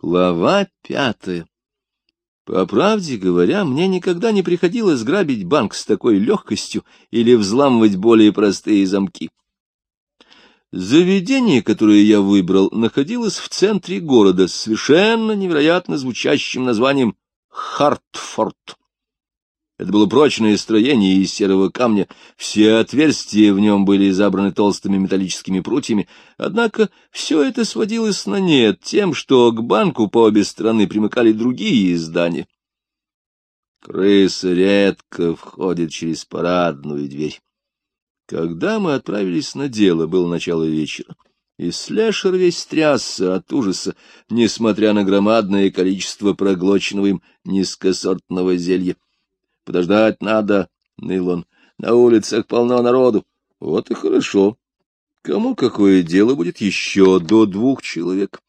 Глава пятая. По правде говоря, мне никогда не приходилось грабить банк с такой легкостью или взламывать более простые замки. Заведение, которое я выбрал, находилось в центре города с совершенно невероятно звучащим названием Хартфорд. Это было прочное строение из серого камня, все отверстия в нем были забраны толстыми металлическими прутьями, однако все это сводилось на нет тем, что к банку по обе стороны примыкали другие здания. Крыса редко входит через парадную дверь. Когда мы отправились на дело, было начало вечера, и слэшер весь трясся от ужаса, несмотря на громадное количество проглоченного им низкосортного зелья. Подождать надо, — ныл он. На улицах полно народу. Вот и хорошо. Кому какое дело будет еще до двух человек?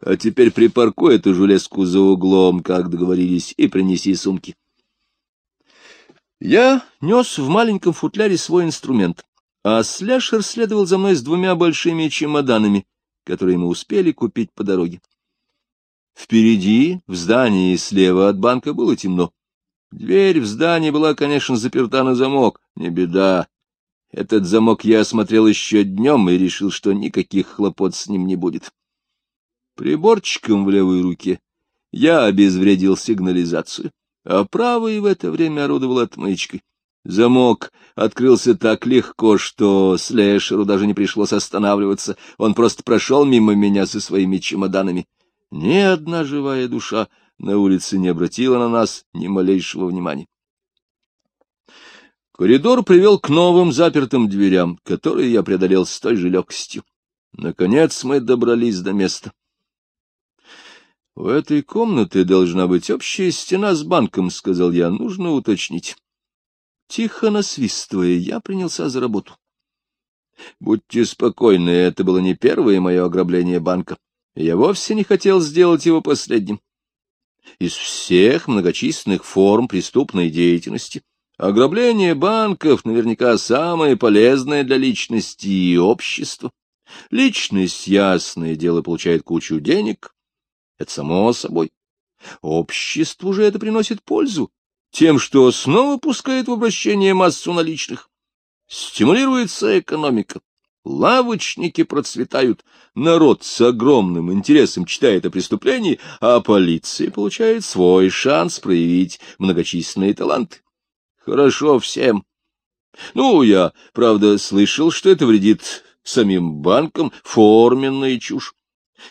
А теперь припаркуй эту железку за углом, как договорились, и принеси сумки. Я нес в маленьком футляре свой инструмент, а Сляшер следовал за мной с двумя большими чемоданами, которые мы успели купить по дороге. Впереди, в здании слева от банка, было темно. Дверь в здании была, конечно, заперта на замок. Не беда. Этот замок я осмотрел еще днем и решил, что никаких хлопот с ним не будет. Приборчиком в левой руке я обезвредил сигнализацию, а правой в это время орудовал отмычкой. Замок открылся так легко, что Слэшеру даже не пришлось останавливаться. Он просто прошел мимо меня со своими чемоданами. Ни одна живая душа на улице не обратила на нас ни малейшего внимания. Коридор привел к новым запертым дверям, которые я преодолел с той же легкостью. Наконец мы добрались до места. — У этой комнаты должна быть общая стена с банком, — сказал я, — нужно уточнить. Тихо насвистывая, я принялся за работу. Будьте спокойны, это было не первое мое ограбление банка. Я вовсе не хотел сделать его последним. Из всех многочисленных форм преступной деятельности ограбление банков наверняка самое полезное для личности и общества. Личность, ясное дело, получает кучу денег, это само собой. Обществу же это приносит пользу тем, что снова пускает в обращение массу наличных. Стимулируется экономика. Лавочники процветают, народ с огромным интересом читает о преступлении, а полиция получает свой шанс проявить многочисленные таланты. Хорошо всем. Ну, я, правда, слышал, что это вредит самим банкам, форменная чушь.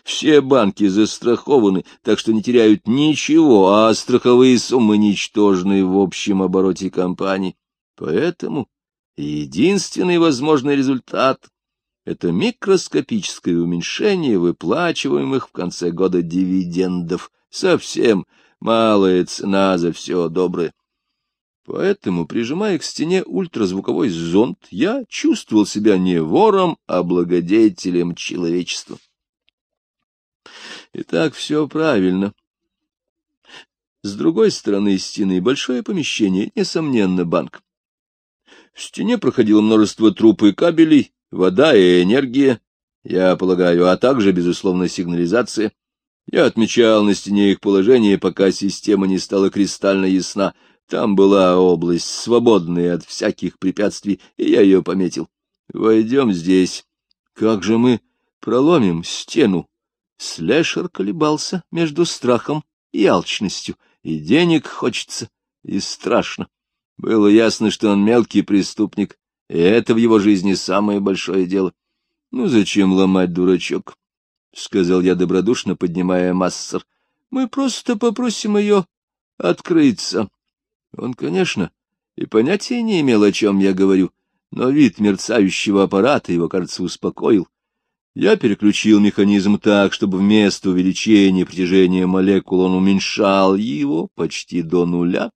Все банки застрахованы, так что не теряют ничего, а страховые суммы ничтожны в общем обороте компании. Поэтому единственный возможный результат это микроскопическое уменьшение выплачиваемых в конце года дивидендов. Совсем малая цена за все доброе. Поэтому, прижимая к стене ультразвуковой зонд, я чувствовал себя не вором, а благодетелем человечества. Итак, все правильно. С другой стороны стены большое помещение, несомненно, банк. В стене проходило множество труб и кабелей, вода и энергия, я полагаю, а также, безусловно, сигнализация. Я отмечал на стене их положение, пока система не стала кристально ясна. Там была область, свободная от всяких препятствий, и я ее пометил. Войдем здесь. Как же мы проломим стену? Слэшер колебался между страхом и алчностью, и денег хочется, и страшно. Было ясно, что он мелкий преступник, и это в его жизни самое большое дело. — Ну, зачем ломать, дурачок? — сказал я добродушно, поднимая массер. — Мы просто попросим ее открыться. Он, конечно, и понятия не имел, о чем я говорю, но вид мерцающего аппарата его, кажется, успокоил. Я переключил механизм так, чтобы вместо увеличения притяжения молекул он уменьшал его почти до нуля.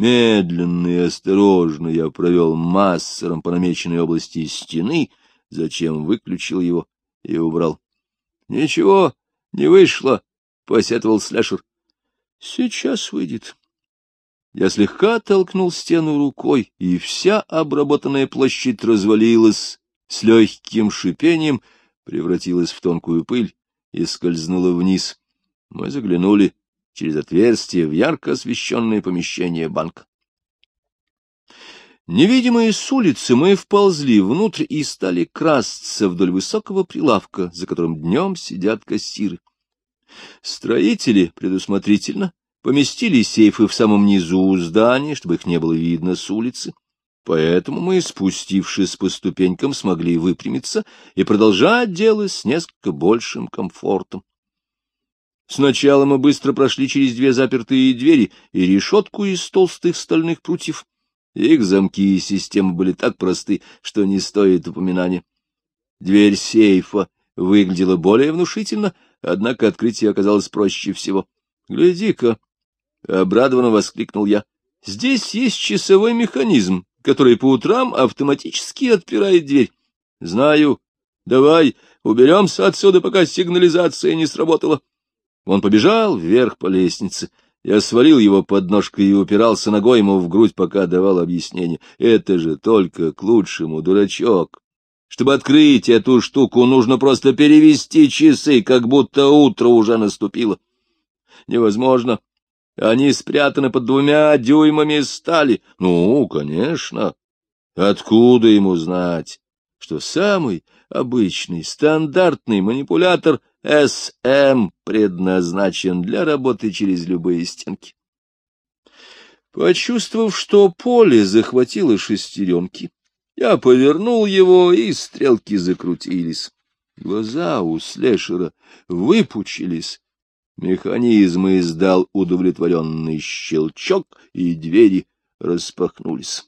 Медленно и осторожно я провел массером по намеченной области стены, зачем выключил его и убрал. — Ничего, не вышло, — посетовал Слэшер. — Сейчас выйдет. Я слегка толкнул стену рукой, и вся обработанная площадь развалилась с легким шипением, превратилась в тонкую пыль и скользнула вниз. Мы заглянули через отверстие в ярко освещенное помещение банка. Невидимые с улицы мы вползли внутрь и стали красться вдоль высокого прилавка, за которым днем сидят кассиры. Строители предусмотрительно поместили сейфы в самом низу здания, чтобы их не было видно с улицы. Поэтому мы, спустившись по ступенькам, смогли выпрямиться и продолжать дело с несколько большим комфортом. Сначала мы быстро прошли через две запертые двери и решетку из толстых стальных прутьев. Их замки и системы были так просты, что не стоит упоминания. Дверь сейфа выглядела более внушительно, однако открытие оказалось проще всего. — Гляди-ка! — обрадованно воскликнул я. — Здесь есть часовой механизм, который по утрам автоматически отпирает дверь. — Знаю. Давай уберемся отсюда, пока сигнализация не сработала. Он побежал вверх по лестнице. Я свалил его под ножкой и упирался ногой ему в грудь, пока давал объяснение. Это же только к лучшему, дурачок. Чтобы открыть эту штуку, нужно просто перевести часы, как будто утро уже наступило. Невозможно. Они спрятаны под двумя дюймами стали. Ну, конечно. Откуда ему знать, что самый обычный, стандартный манипулятор СМ предназначен для работы через любые стенки. Почувствовав, что поле захватило шестеренки, я повернул его, и стрелки закрутились. Глаза у слешера выпучились. Механизм издал удовлетворенный щелчок, и двери распахнулись.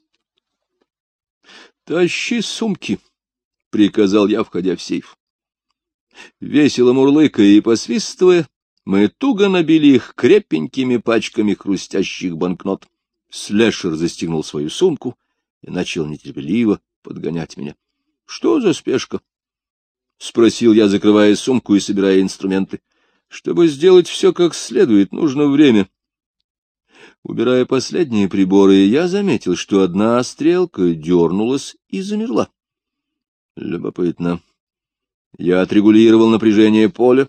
— Тащи сумки, — приказал я, входя в сейф. Весело мурлыкая и посвистывая, мы туго набили их крепенькими пачками хрустящих банкнот. Слэшер застегнул свою сумку и начал нетерпеливо подгонять меня. — Что за спешка? — спросил я, закрывая сумку и собирая инструменты. — Чтобы сделать все как следует, нужно время. Убирая последние приборы, я заметил, что одна стрелка дернулась и замерла. Любопытно. Я отрегулировал напряжение поля,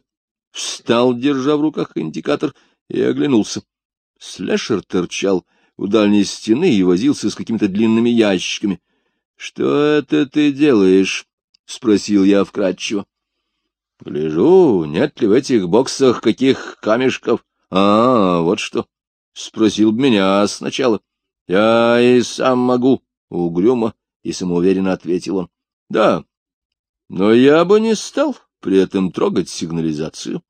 встал, держа в руках индикатор, и оглянулся. Слэшер торчал у дальней стены и возился с какими-то длинными ящиками. — Что это ты делаешь? — спросил я вкратчиво. — Гляжу, нет ли в этих боксах каких камешков. — А, вот что. — спросил меня сначала. — Я и сам могу, — угрюмо и самоуверенно ответил он. — Да, но я бы не стал при этом трогать сигнализацию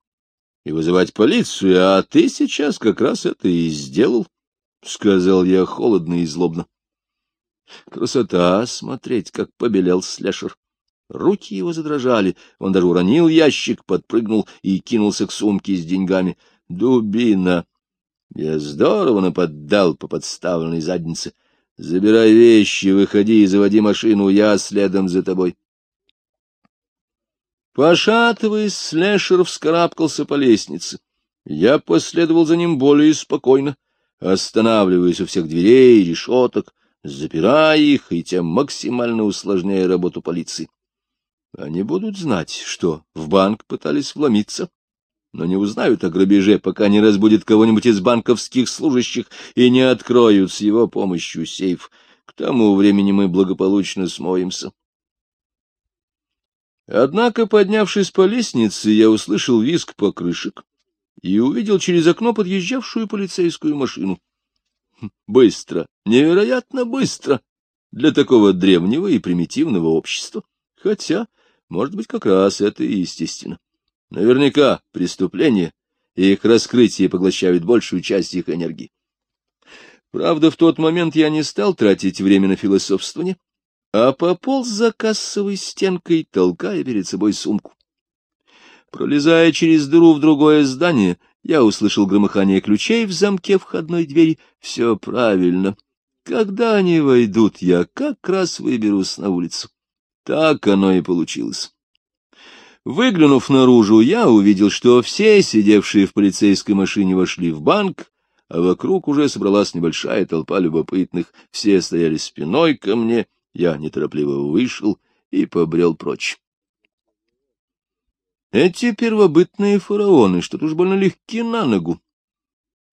и вызывать полицию, а ты сейчас как раз это и сделал, — сказал я холодно и злобно. Красота смотреть, как побелел Слешер. Руки его задрожали, он даже уронил ящик, подпрыгнул и кинулся к сумке с деньгами. Дубина! Я здорово наподдал по подставленной заднице. Забирай вещи, выходи и заводи машину, я следом за тобой. Пошатываясь, Слэшер вскарабкался по лестнице. Я последовал за ним более спокойно, останавливаясь у всех дверей и решеток, запирая их и тем максимально усложняя работу полиции. Они будут знать, что в банк пытались вломиться, но не узнают о грабеже, пока не разбудят кого-нибудь из банковских служащих и не откроют с его помощью сейф. К тому времени мы благополучно смоемся. Однако, поднявшись по лестнице, я услышал визг покрышек и увидел через окно подъезжавшую полицейскую машину. Хм, быстро, невероятно быстро для такого древнего и примитивного общества. Хотя, может быть, как раз это и естественно. Наверняка преступления и их раскрытие поглощают большую часть их энергии. Правда, в тот момент я не стал тратить время на философствование, а пополз за кассовой стенкой, толкая перед собой сумку. Пролезая через дыру в другое здание, я услышал громыхание ключей в замке входной двери. Все правильно. Когда они войдут, я как раз выберусь на улицу. Так оно и получилось. Выглянув наружу, я увидел, что все, сидевшие в полицейской машине, вошли в банк, а вокруг уже собралась небольшая толпа любопытных. Все стояли спиной ко мне я неторопливо вышел и побрел прочь. Эти первобытные фараоны что-то уж больно легки на ногу.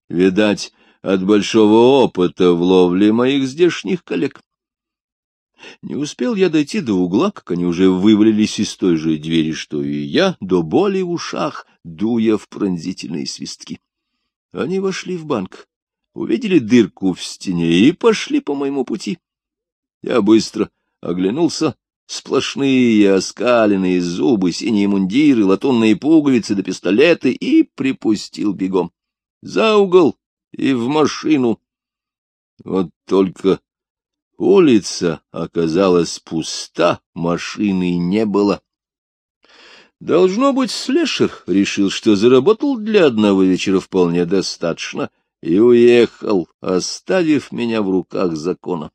Видать, от большого опыта в ловле моих здешних коллег. Не успел я дойти до угла, как они уже вывалились из той же двери, что и я, до боли в ушах, дуя в пронзительные свистки. Они вошли в банк, увидели дырку в стене и пошли по моему пути. Я быстро оглянулся, сплошные оскаленные зубы, синие мундиры, латунные пуговицы да пистолеты и припустил бегом. За угол и в машину. Вот только улица оказалась пуста, машины не было. Должно быть, Слешер решил, что заработал для одного вечера вполне достаточно, и уехал, оставив меня в руках закона.